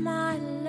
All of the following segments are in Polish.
My.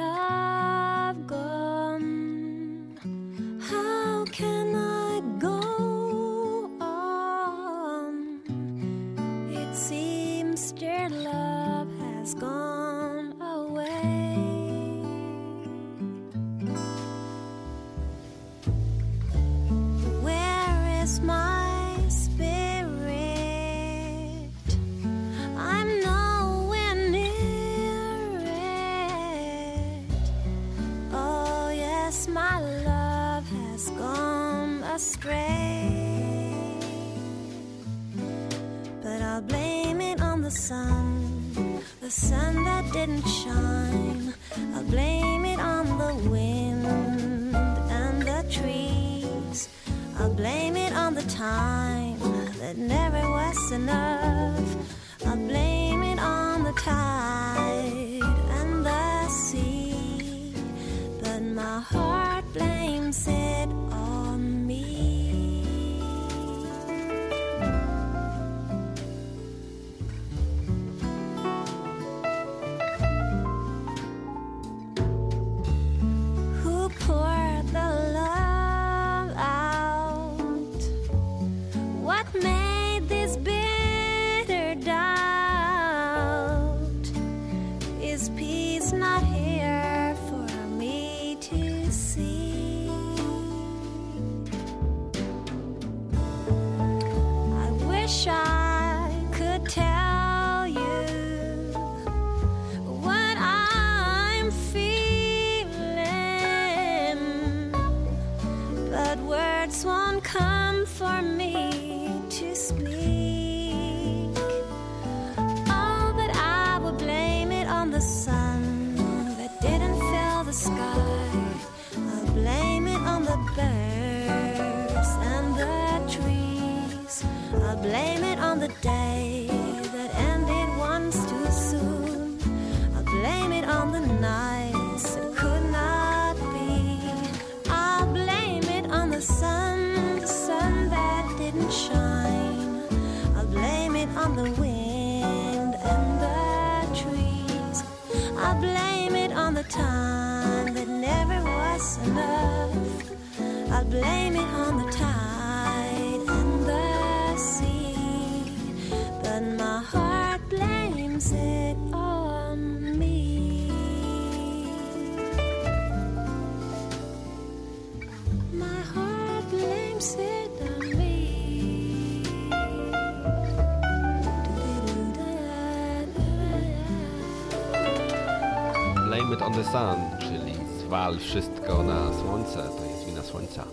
It on the sun, czyli zwal wszystko na słońce, to jest wina słońca.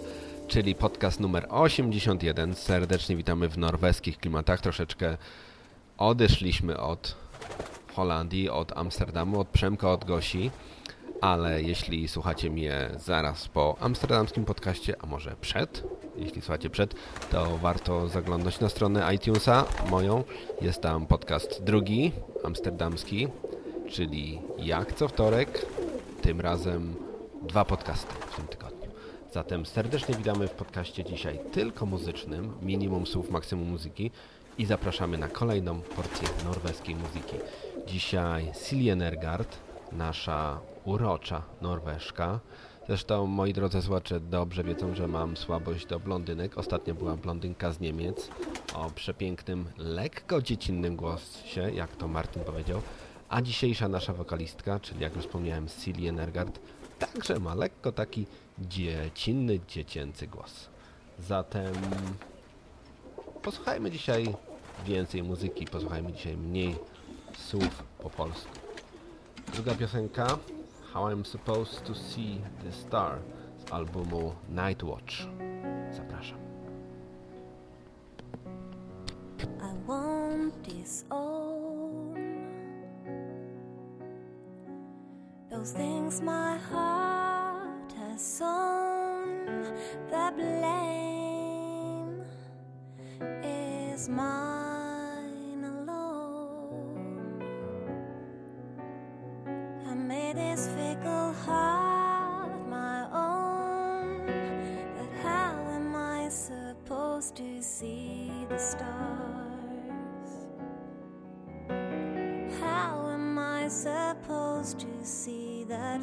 Czyli podcast numer 81. Serdecznie witamy w norweskich klimatach. Troszeczkę odeszliśmy od Holandii, od Amsterdamu, od Przemka, od Gosi. Ale jeśli słuchacie mnie zaraz po amsterdamskim podcaście, a może przed, jeśli słuchacie przed, to warto zaglądać na stronę iTunesa, moją. Jest tam podcast drugi, amsterdamski, czyli jak co wtorek, tym razem dwa podcasty w tym tygodniu. Zatem serdecznie witamy w podcaście dzisiaj tylko muzycznym, minimum słów, maksimum muzyki i zapraszamy na kolejną porcję norweskiej muzyki. Dzisiaj Silje Nergard, nasza urocza Norweszka. Zresztą moi drodzy słuchacze dobrze wiedzą, że mam słabość do blondynek. Ostatnio była blondynka z Niemiec o przepięknym, lekko dziecinnym głosie, jak to Martin powiedział. A dzisiejsza nasza wokalistka, czyli jak już wspomniałem Silje Nergard, także ma lekko taki dziecinny, dziecięcy głos. Zatem posłuchajmy dzisiaj więcej muzyki, posłuchajmy dzisiaj mniej słów po polsku. Druga piosenka How I'm Supposed to See the Star z albumu Night Watch. Zapraszam. I won't disown those things my heart has sown. The blame is mine to see that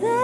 there.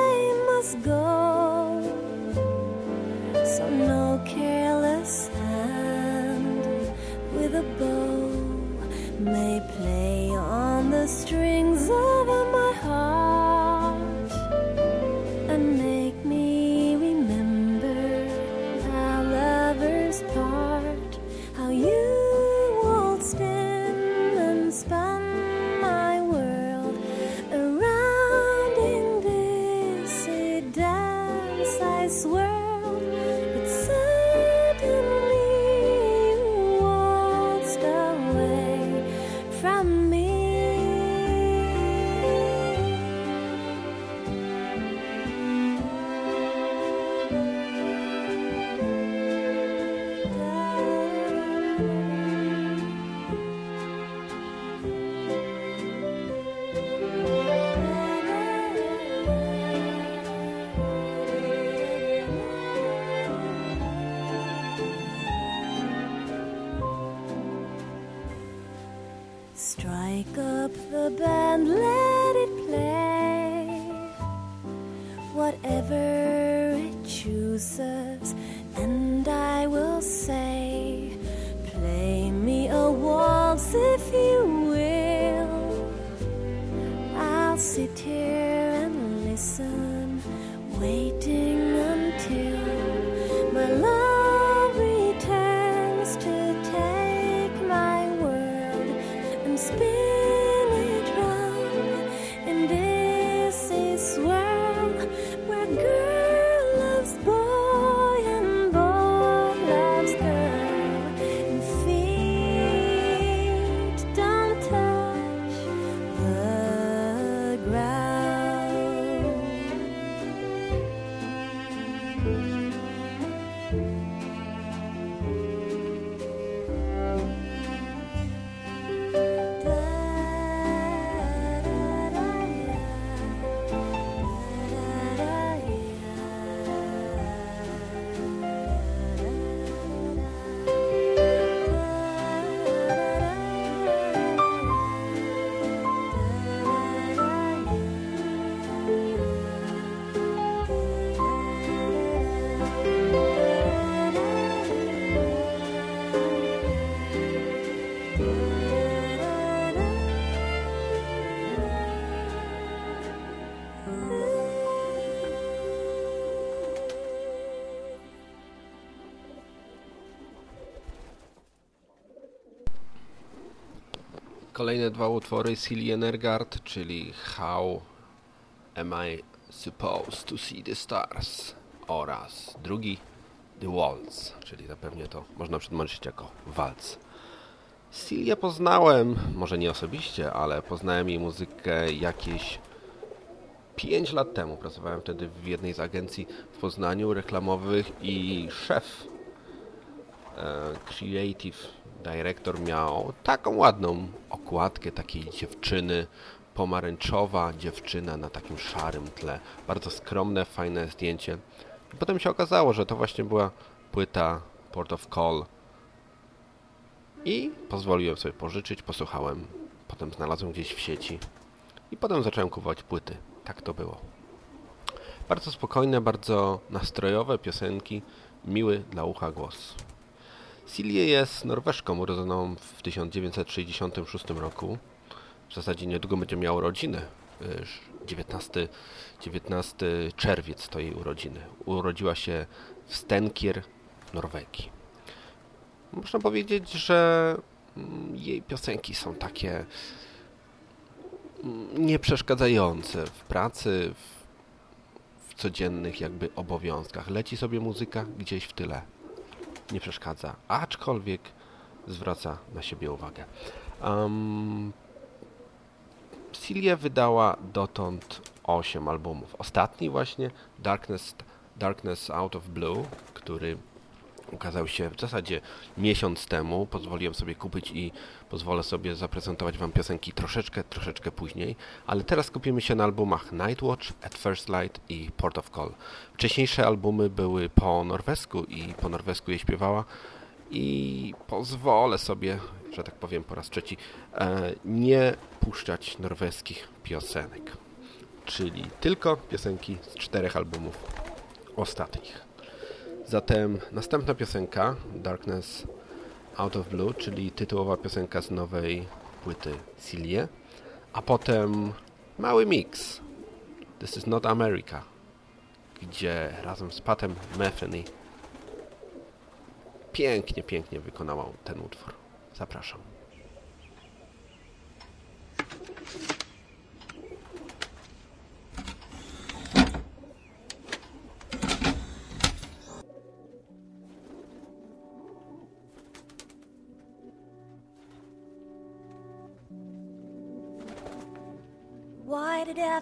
Kolejne dwa utwory Silly Energard, czyli How Am I Supposed to See the Stars oraz drugi The Waltz, czyli zapewne to można przetłumaczyć jako walc. Silię poznałem, może nie osobiście, ale poznałem jej muzykę jakieś 5 lat temu. Pracowałem wtedy w jednej z agencji w Poznaniu reklamowych i szef e, creative director miał taką ładną okładkę takiej dziewczyny, pomarańczowa dziewczyna na takim szarym tle. Bardzo skromne, fajne zdjęcie. I potem się okazało, że to właśnie była płyta Port of Call. I pozwoliłem sobie pożyczyć, posłuchałem. Potem znalazłem gdzieś w sieci. I potem zacząłem kupować płyty. Tak to było. Bardzo spokojne, bardzo nastrojowe piosenki, miły dla ucha głos. Silje jest Norweszką urodzoną w 1966 roku. W zasadzie niedługo będzie miała urodziny. Wiesz, 19, 19 czerwiec to jej urodziny. Urodziła się w Stenkier Norwegii. Można powiedzieć, że mm, jej piosenki są takie mm, nieprzeszkadzające w pracy, w, w codziennych jakby obowiązkach. Leci sobie muzyka gdzieś w tyle nie przeszkadza, aczkolwiek zwraca na siebie uwagę. Um, wydała dotąd 8 albumów. Ostatni właśnie, Darkness, Darkness Out of Blue, który ukazał się w zasadzie miesiąc temu. Pozwoliłem sobie kupić i pozwolę sobie zaprezentować Wam piosenki troszeczkę, troszeczkę później. Ale teraz skupimy się na albumach Nightwatch, At First Light i Port of Call. Wcześniejsze albumy były po norwesku i po norwesku je śpiewała i pozwolę sobie, że tak powiem po raz trzeci, e, nie puszczać norweskich piosenek. Czyli tylko piosenki z czterech albumów ostatnich. Zatem następna piosenka, Darkness Out of Blue, czyli tytułowa piosenka z nowej płyty Silie, a potem mały mix, This is not America, gdzie razem z Patem Metheny pięknie, pięknie wykonała ten utwór. Zapraszam.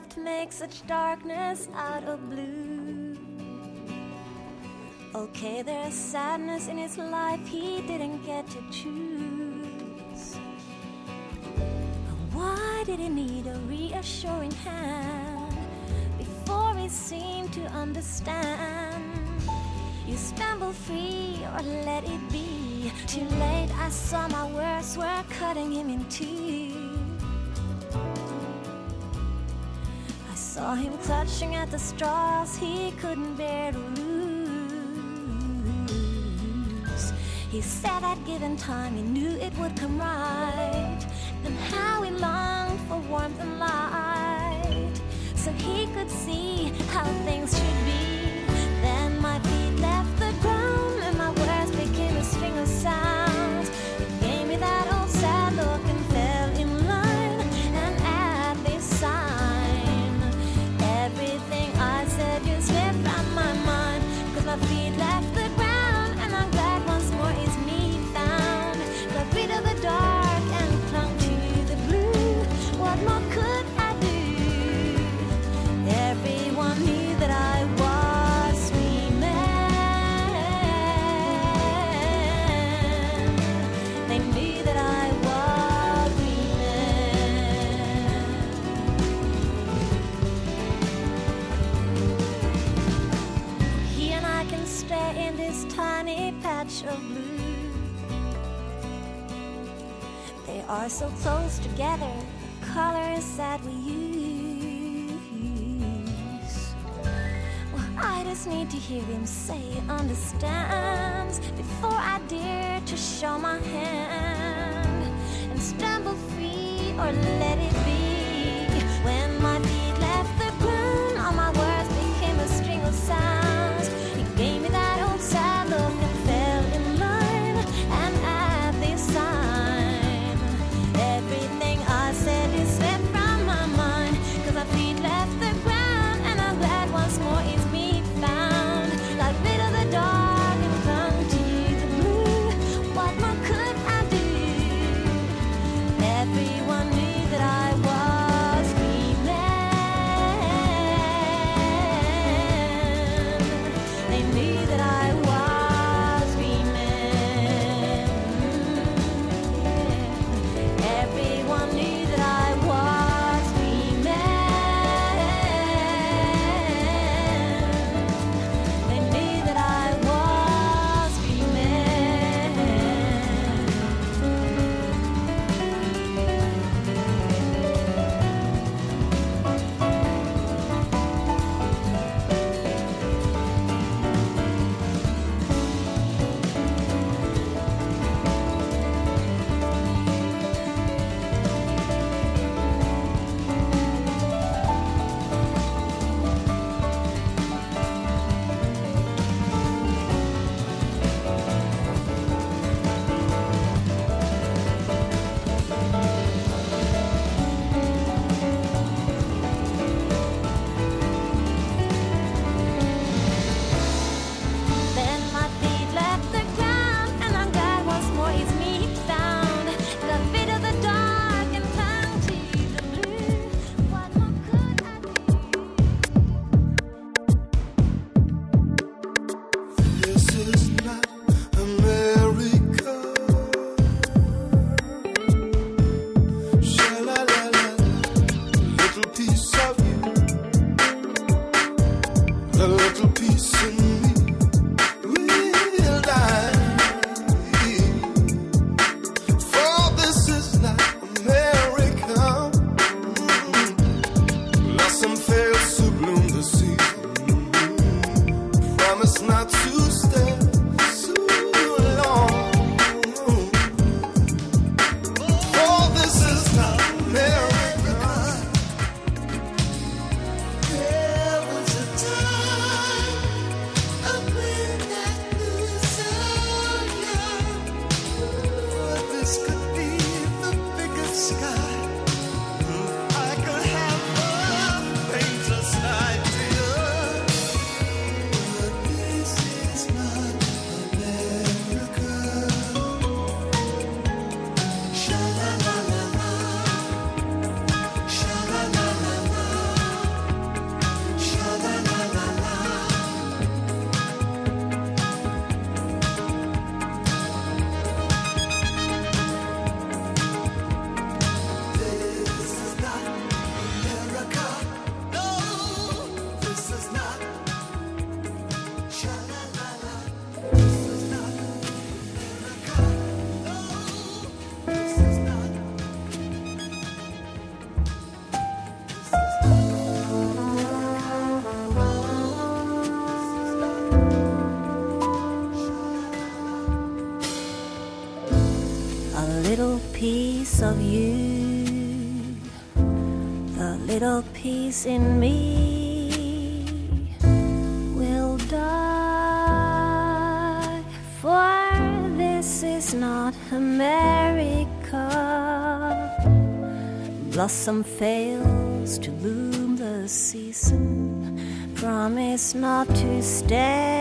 Did to make such darkness out of blue? Okay, there's sadness in his life he didn't get to choose. But why did he need a reassuring hand before he seemed to understand? You stumble free or let it be. Too late, I saw my words were cutting him in two. Saw him clutching at the straws he couldn't bear to lose. He said that given time he knew it would come right. Then how he longed for warmth and light, so he could see how things should be. Are so close together, colors that we use. Well, I just need to hear him say he understands before I dare to show my hand and stumble free or let it be. When piece in me will die. For this is not America. Blossom fails to bloom the season. Promise not to stare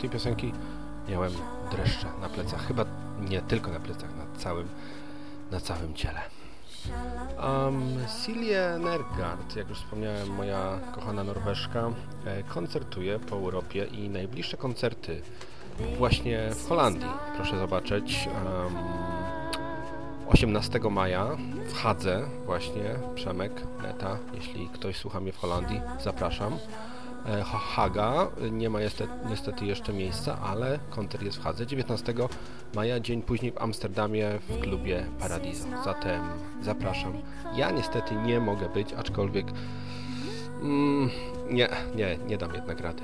tej piosenki, miałem dreszcze na plecach. Chyba nie tylko na plecach, na całym, na całym ciele. Um, Silje Nergard, jak już wspomniałem, moja kochana Norweżka, e, koncertuje po Europie i najbliższe koncerty właśnie w Holandii. Proszę zobaczyć. Um, 18 maja w Hadze właśnie, Przemek, Neta, jeśli ktoś słucha mnie w Holandii, zapraszam. E, Ha- Haga, nie ma niestety, jeszcze miejsca, ale koncert jest w Hadze. 19 maja, dzień później w Amsterdamie w klubie Paradiso. Zatem zapraszam. Ja niestety nie mogę być, aczkolwiek mm, nie, nie, nie dam jednak rady.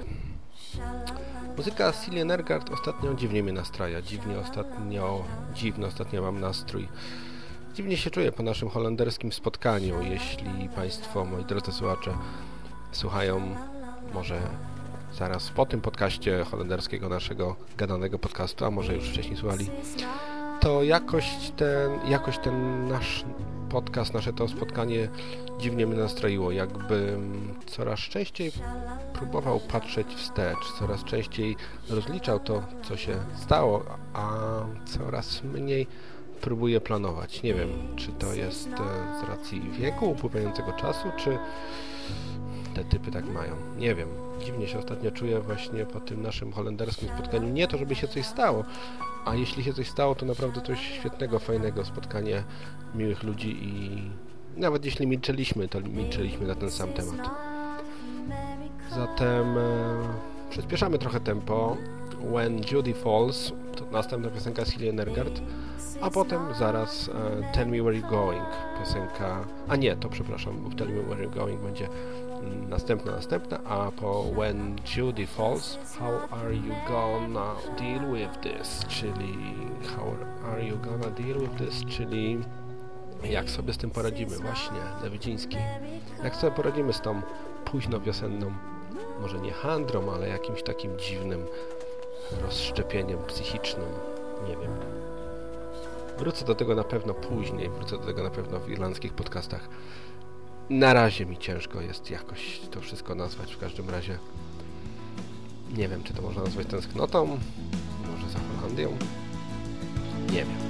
Muzyka Silje Nergard ostatnio dziwnie mnie nastraja. Dziwnie ostatnio, dziwny ostatnio mam nastrój. Dziwnie się czuję po naszym holenderskim spotkaniu. Jeśli Państwo, moi drodzy słuchacze, słuchają może zaraz po tym podcaście holenderskiego naszego gadanego podcastu, a może już wcześniej słuchali, to jakoś ten, jakoś ten nasz podcast, nasze to spotkanie dziwnie mnie nastroiło. Jakbym coraz częściej próbował patrzeć wstecz, coraz częściej rozliczał to, co się stało, a coraz mniej próbuję planować. Nie wiem, czy to jest e, z racji wieku, upływającego czasu, czy te typy tak mają. Nie wiem, dziwnie się ostatnio czuję właśnie po tym naszym holenderskim spotkaniu. Nie to, żeby się coś stało, a jeśli się coś stało, to naprawdę coś świetnego, fajnego, spotkanie miłych ludzi i nawet jeśli milczyliśmy, to milczyliśmy na ten sam temat. Zatem e, przyspieszamy trochę tempo. When Judy Falls, to następna piosenka z Hillian Nergard, a potem zaraz e, Tell Me Where You're Going, piosenka... A nie, to przepraszam, Tell Me Where You're Going będzie następna, następna, a po When Judy Falls, How are you gonna deal with this? Czyli How are you gonna deal with this? Czyli jak sobie z tym poradzimy? Właśnie, Lewidziński. Jak sobie poradzimy z tą późno wiosenną, może nie handrą, ale jakimś takim dziwnym rozszczepieniem psychicznym? Nie wiem. Wrócę do tego na pewno później, wrócę do tego na pewno w irlandzkich podcastach na razie mi ciężko jest jakoś to wszystko nazwać. W każdym razie nie wiem, czy to można nazwać tęsknotą, może za Holandią. Nie wiem.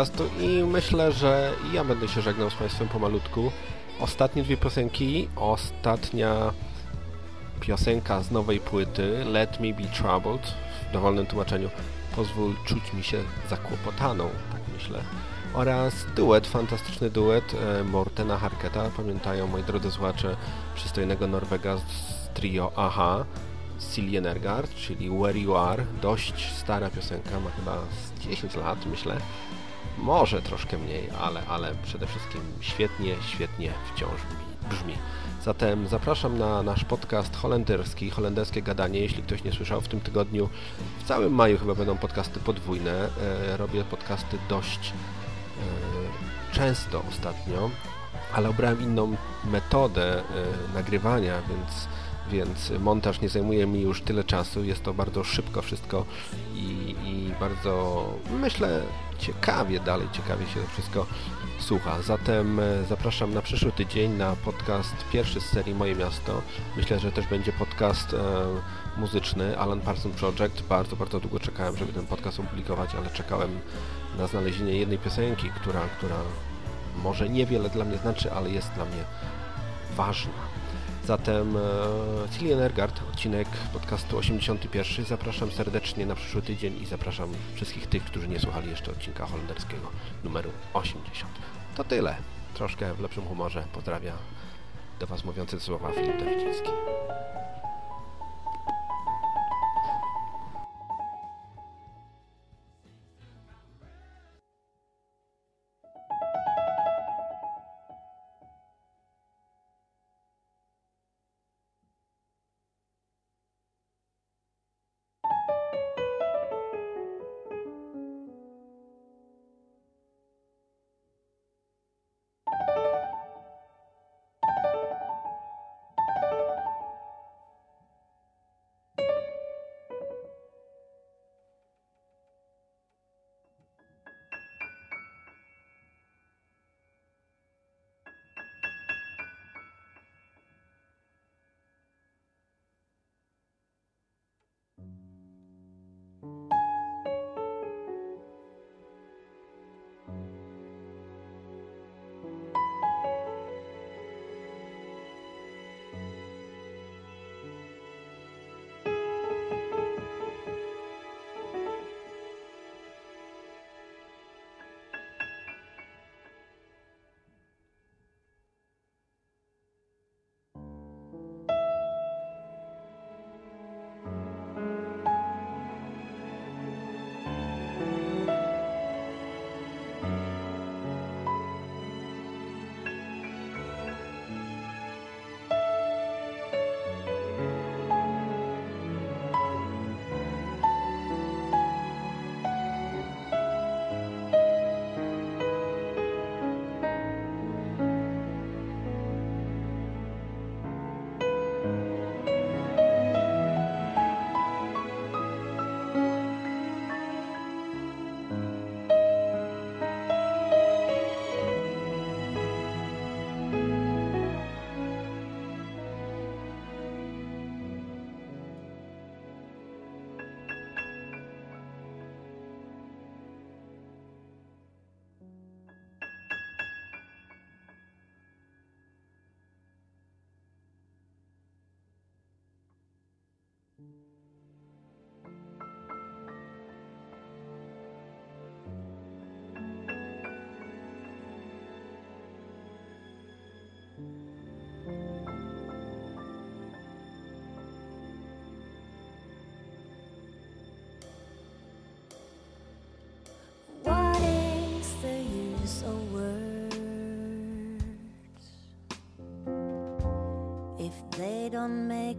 Podcastu i myślę, że ja będę się żegnał z Państwem pomalutku. Ostatnie dwie piosenki. Ostatnia piosenka z nowej płyty Let Me Be Troubled w dowolnym tłumaczeniu Pozwól czuć mi się zakłopotaną, tak myślę. Oraz duet, fantastyczny duet e, Mortena Harketa. Pamiętają moi drodzy słuchacze przystojnego Norwega z trio AHA. Silje Nergard, czyli Where You Are. Dość stara piosenka, ma chyba z 10 lat, myślę. Może troszkę mniej, ale, ale przede wszystkim świetnie, świetnie wciąż brzmi-. Zatem zapraszam na nasz podcast holenderski, holenderskie gadanie, jeśli ktoś nie słyszał. W tym tygodniu, w całym maju chyba będą podcasty podwójne. E, robię podcasty dość e, często ostatnio, ale obrałem inną metodę e, nagrywania, więc więc montaż nie zajmuje mi już tyle czasu. Jest to bardzo szybko wszystko i, i bardzo, myślę, ciekawie dalej, ciekawie się to wszystko słucha. Zatem e, zapraszam na przyszły tydzień na podcast pierwszy z serii Moje Miasto. Myślę, że też będzie podcast e, muzyczny Alan Parsons Project. Bardzo, bardzo długo czekałem, żeby ten podcast opublikować, ale czekałem na znalezienie jednej piosenki, która, która może niewiele dla mnie znaczy, ale jest dla mnie ważna. Zatem e, Cillian Ergard, odcinek podcastu 81. Zapraszam serdecznie na przyszły tydzień i zapraszam wszystkich tych, którzy nie słuchali jeszcze odcinka holenderskiego numeru 80. To tyle. Troszkę w lepszym humorze. Pozdrawia do Was mówiący słowa Filip Dawidziński.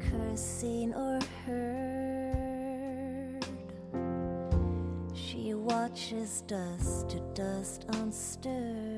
her seen or heard. She watches dust to dust unstirred.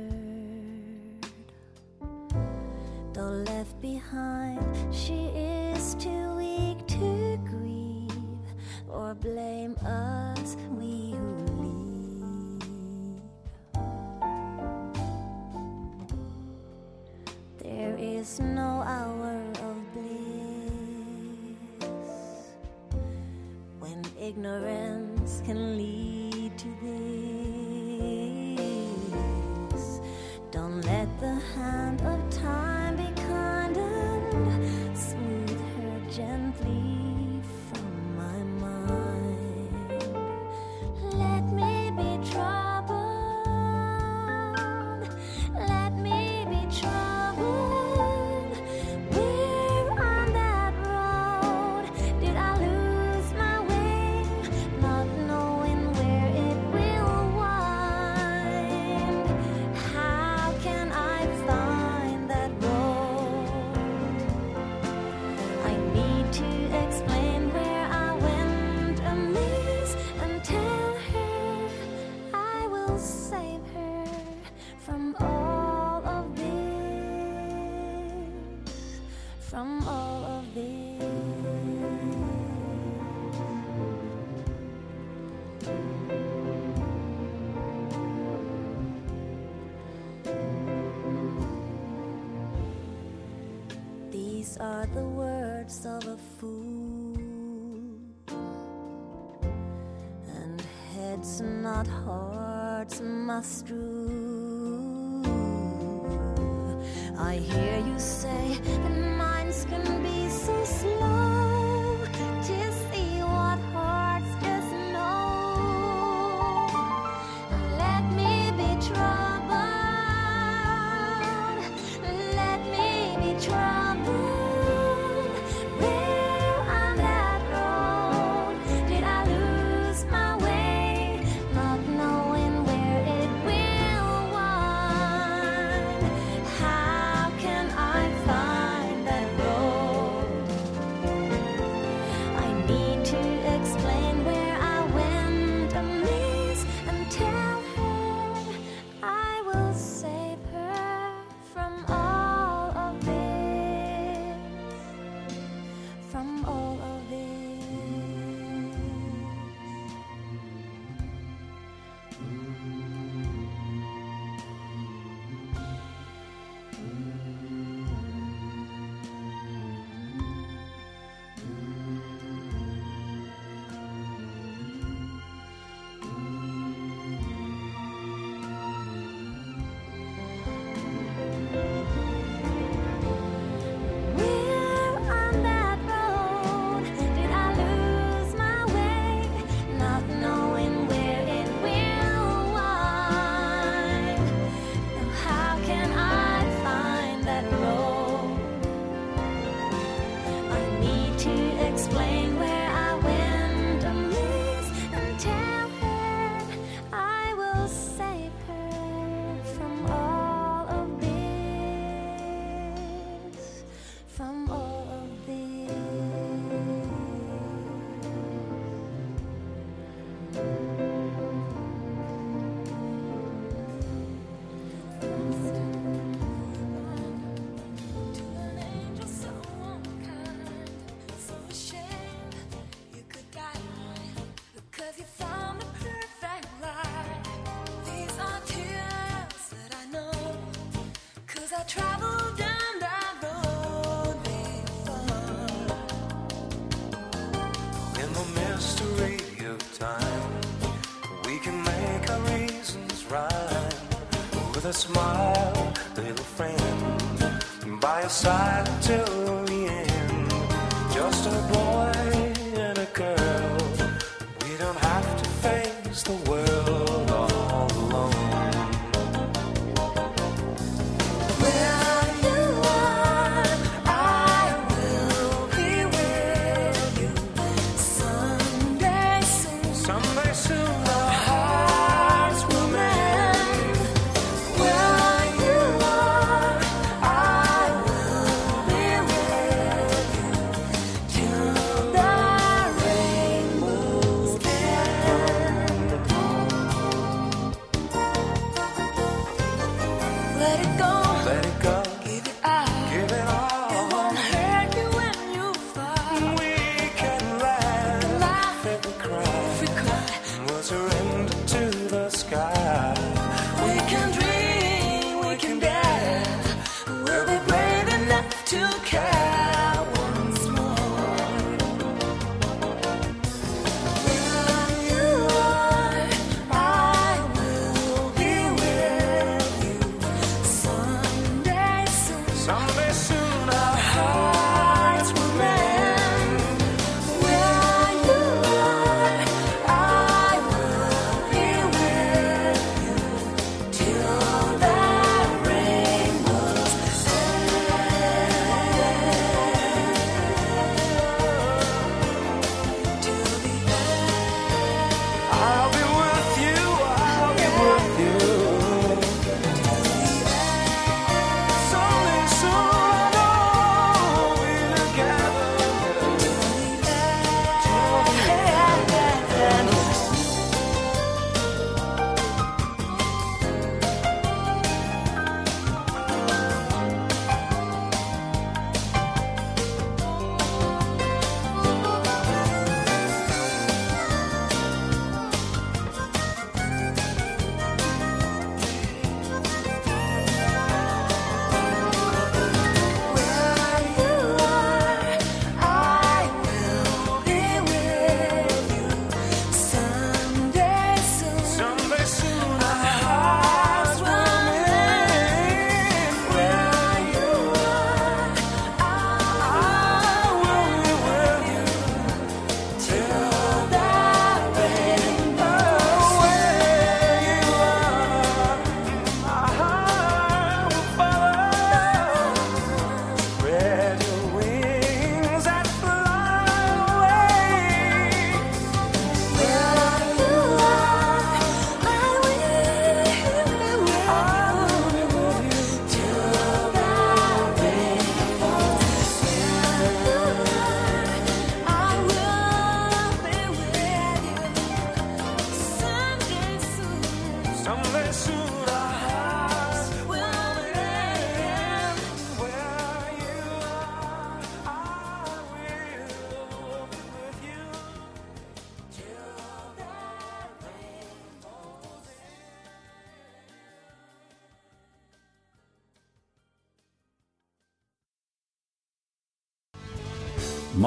sky.